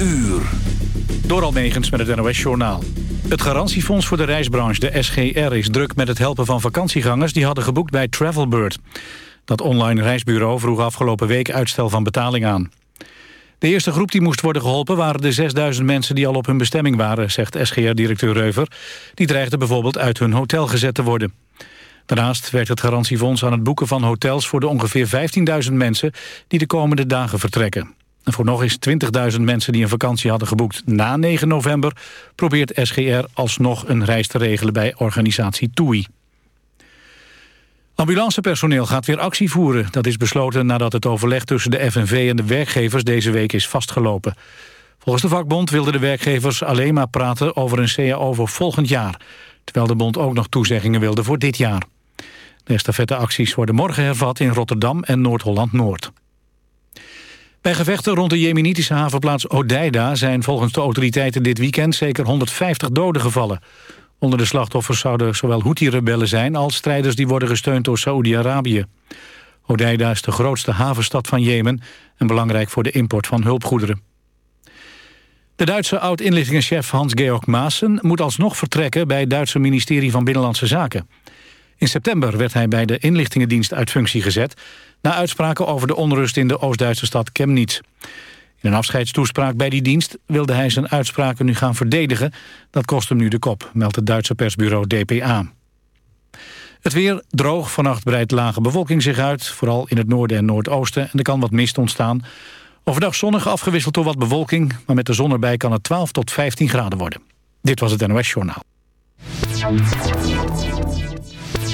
uur. Door Almegens met het NOS-journaal. Het garantiefonds voor de reisbranche, de SGR, is druk met het helpen van vakantiegangers... die hadden geboekt bij Travelbird. Dat online reisbureau vroeg afgelopen week uitstel van betaling aan. De eerste groep die moest worden geholpen waren de 6000 mensen die al op hun bestemming waren, zegt SGR-directeur Reuver. Die dreigden bijvoorbeeld uit hun hotel gezet te worden. Daarnaast werkt het garantiefonds aan het boeken van hotels voor de ongeveer 15.000 mensen die de komende dagen vertrekken. Voor nog eens 20.000 mensen die een vakantie hadden geboekt na 9 november... probeert SGR alsnog een reis te regelen bij organisatie TUI. Ambulancepersoneel gaat weer actie voeren. Dat is besloten nadat het overleg tussen de FNV en de werkgevers deze week is vastgelopen. Volgens de vakbond wilden de werkgevers alleen maar praten over een CAO voor volgend jaar. Terwijl de bond ook nog toezeggingen wilde voor dit jaar. De estafetteacties worden morgen hervat in Rotterdam en Noord-Holland-Noord. Bij gevechten rond de jemenitische havenplaats Odeida... zijn volgens de autoriteiten dit weekend zeker 150 doden gevallen. Onder de slachtoffers zouden zowel Houthi-rebellen zijn... als strijders die worden gesteund door Saoedi-Arabië. Odeida is de grootste havenstad van Jemen... en belangrijk voor de import van hulpgoederen. De Duitse oud-inlichtingenchef Hans-Georg Maassen... moet alsnog vertrekken bij het Duitse ministerie van Binnenlandse Zaken. In september werd hij bij de inlichtingendienst uit functie gezet... na uitspraken over de onrust in de Oost-Duitse stad Chemnitz. In een afscheidstoespraak bij die dienst wilde hij zijn uitspraken nu gaan verdedigen. Dat kost hem nu de kop, meldt het Duitse persbureau DPA. Het weer droog, vannacht breidt lage bewolking zich uit... vooral in het noorden en noordoosten, en er kan wat mist ontstaan. Overdag zonnig afgewisseld door wat bewolking... maar met de zon erbij kan het 12 tot 15 graden worden. Dit was het NOS Journaal.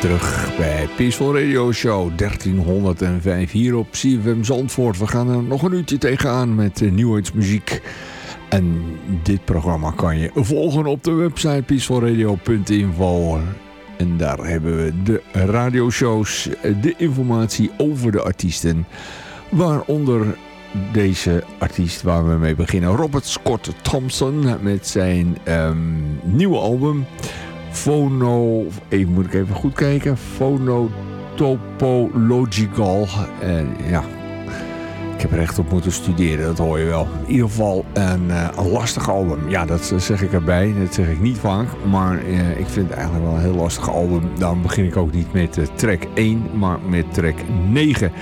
Terug bij Peaceful Radio Show 1305 hier op CFM Zandvoort. We gaan er nog een uurtje tegenaan met uh, muziek. En dit programma kan je volgen op de website peacefulradio.info. En daar hebben we de radioshows, de informatie over de artiesten. Waaronder deze artiest waar we mee beginnen. Robert Scott Thompson met zijn um, nieuwe album... Phono, even moet ik even goed kijken, Phonotopological. En ja, ik heb er echt op moeten studeren, dat hoor je wel. In ieder geval een, uh, een lastig album. Ja, dat zeg ik erbij, dat zeg ik niet vaak. Maar uh, ik vind het eigenlijk wel een heel lastig album. Dan begin ik ook niet met track 1, maar met track 9.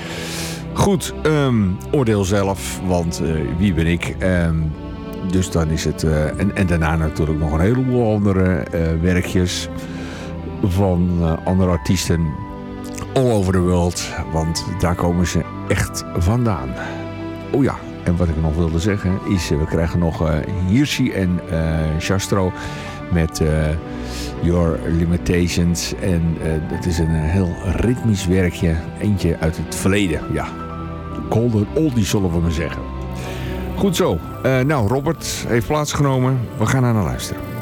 Goed, um, oordeel zelf, want wie ben ik? Um, dus dan is het... Uh, en, en daarna natuurlijk nog een heleboel andere uh, werkjes van uh, andere artiesten all over the world. Want daar komen ze echt vandaan. Oh ja, en wat ik nog wilde zeggen is... we krijgen nog Hirschi en Shastro met Your Limitations. En dat is een heel ritmisch werkje. Eentje uit het verleden. Ja, golden oldie zullen we maar zeggen. Goed zo. Uh, nou, Robert heeft plaatsgenomen. We gaan naar luisteren.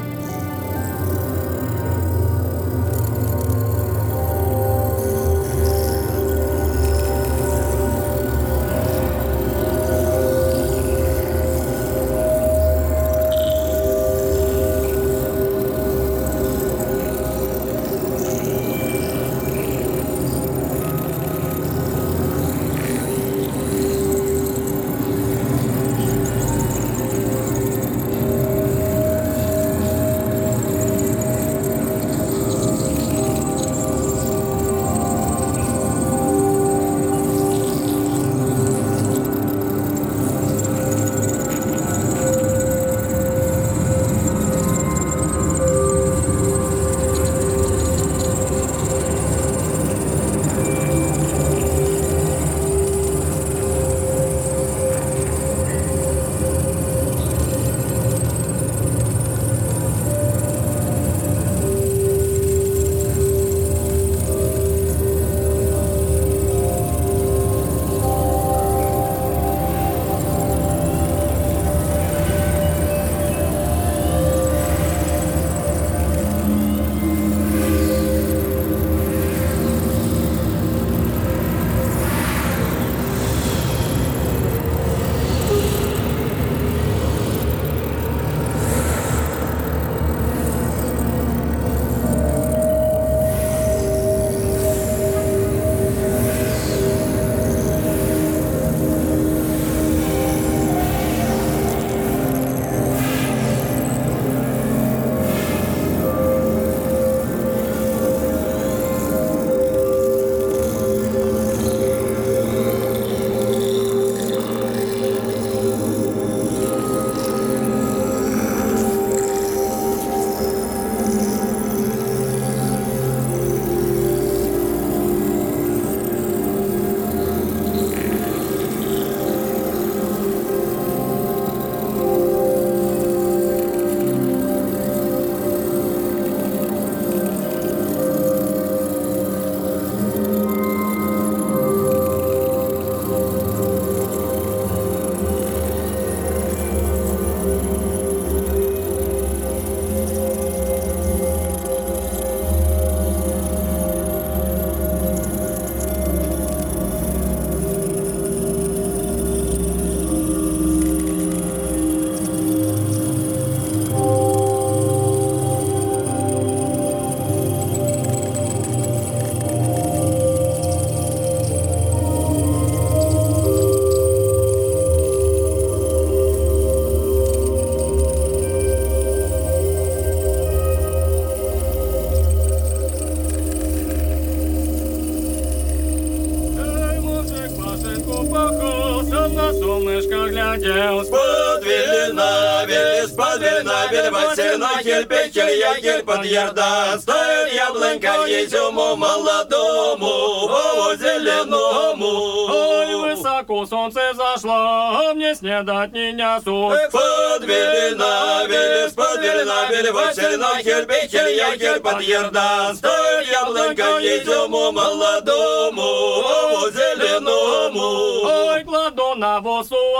Ягель под ярда. Стоит яблонька изюму молодому, о, зеленому. Ой, высоко солнце зашло, мне снедать не несут. Под винабель, из-под винабель, Василина, кирпич, ягель под ярда. Стоит яблонька изюму молодому, о, зеленому. Ой, кладу на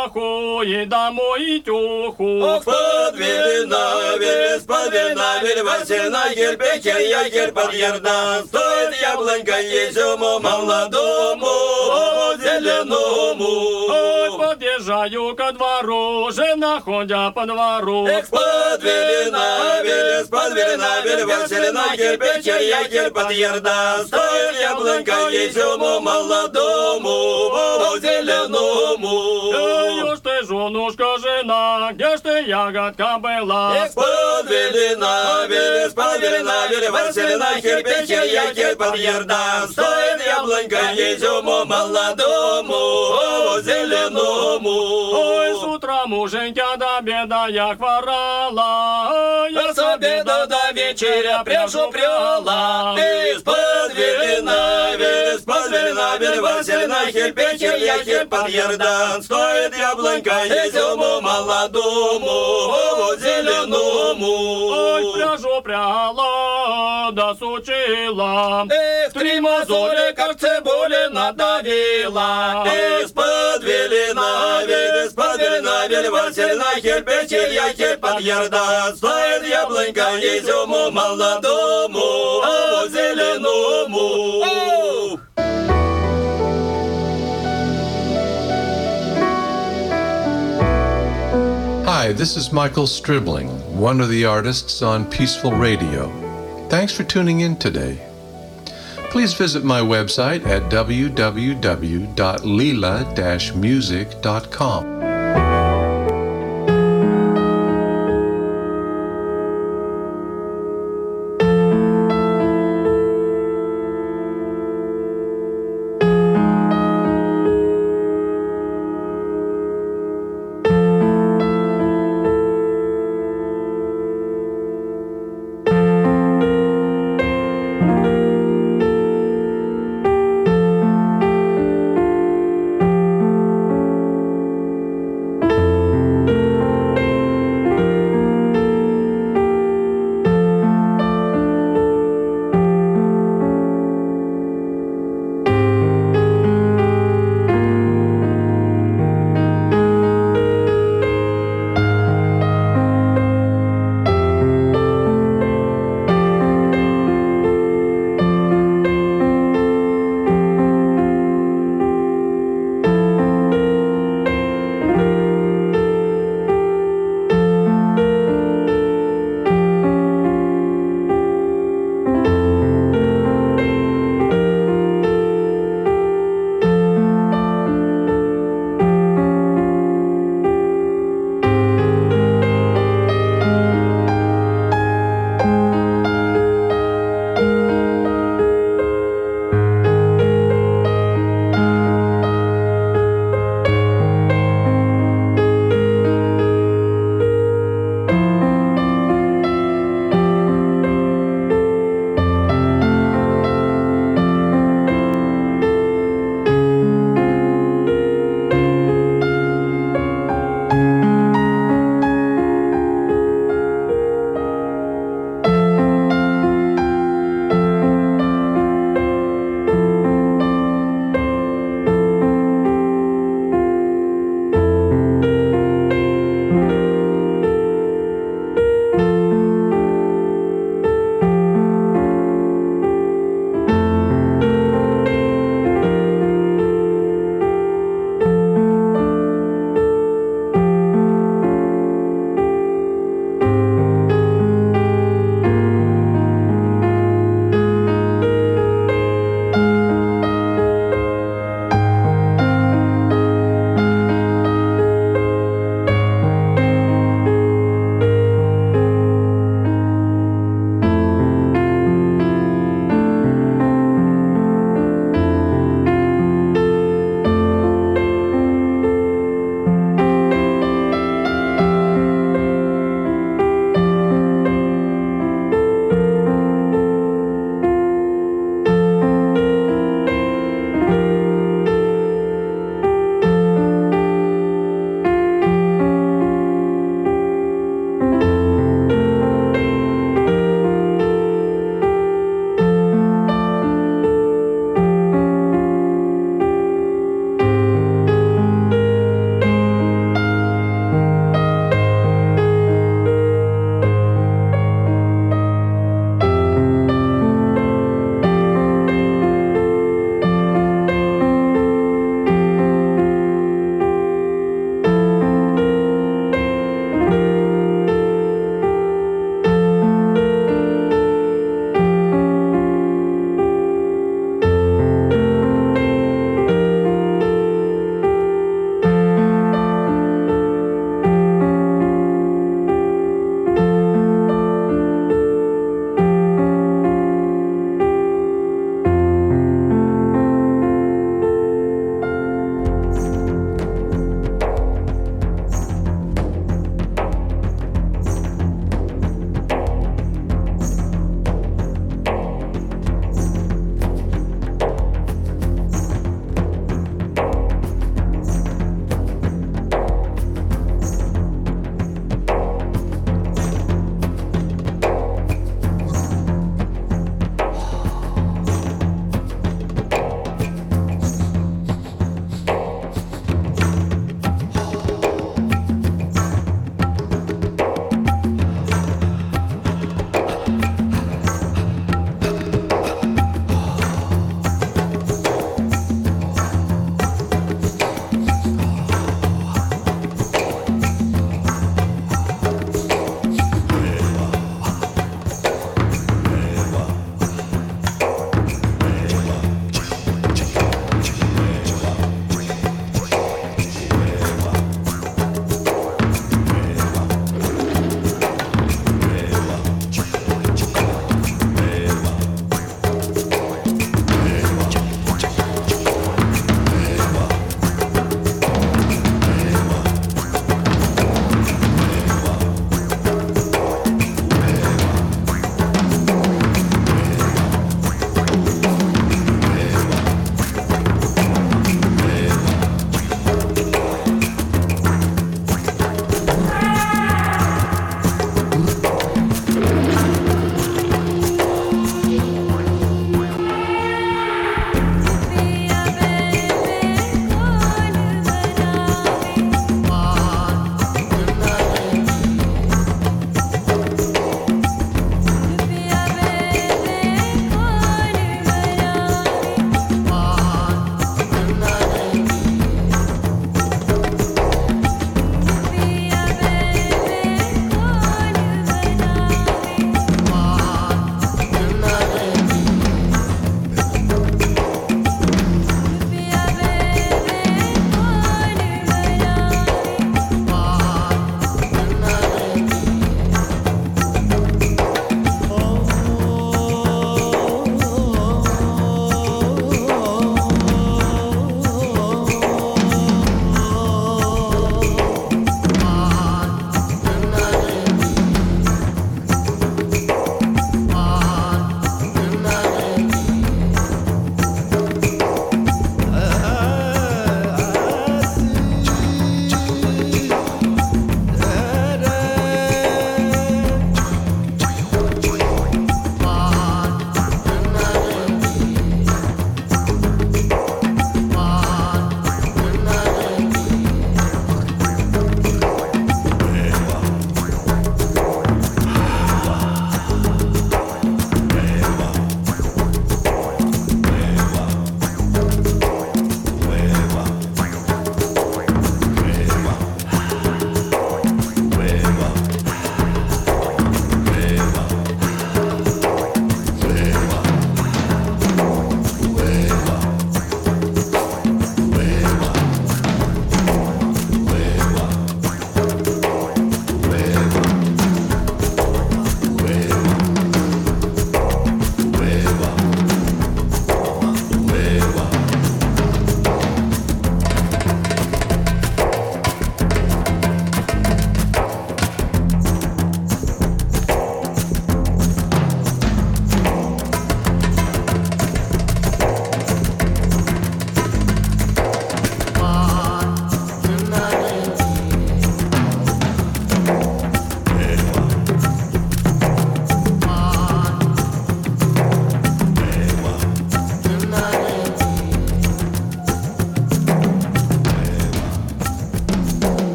страху и домой тюху. Ох, подвели навели, сподвели навели, Василь на гербе, я гербар ерда. Стоит яблонька изюму молодому, о, зеленому. Ой, подъезжаю ко двору, жена ходя по двору. Эх, подвели навели, сподвели навели, Василь на гербе, я гербар ерда. Стоит яблонька изюму молодому, о, зеленому. Ой, где ж ты, женушка, жена, где ж ты, ягодка была? Исповелена, исповелена, велеваселена, кирпича, я кирпал ерда. Стоит яблонька изюму молодому, о, зеленому. Ой, с утра муженька до беда я хворала, я с обеда до вечера пряжу пряла. Из-под велена, из-под велена, велеваселена, я кирпал ерда. Стоит я яблонька изюму молодому, зеленому. Ой, пряжу пряла, досучила. Эх, три мозоли, как цибули надавила. Из-под велинавель, из-под велинавель, Василина, кирпич, ягель под ярда. Стоит яблонька изюму молодому, о, зеленому. Hi, this is Michael Stribling, one of the artists on Peaceful Radio. Thanks for tuning in today. Please visit my website at www.lila-music.com.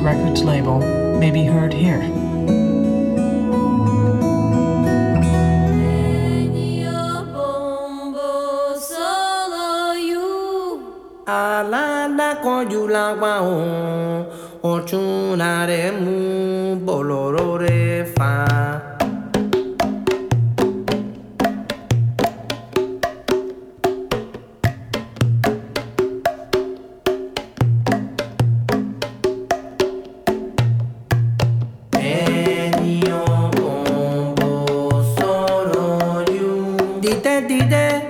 Records label, ti, te.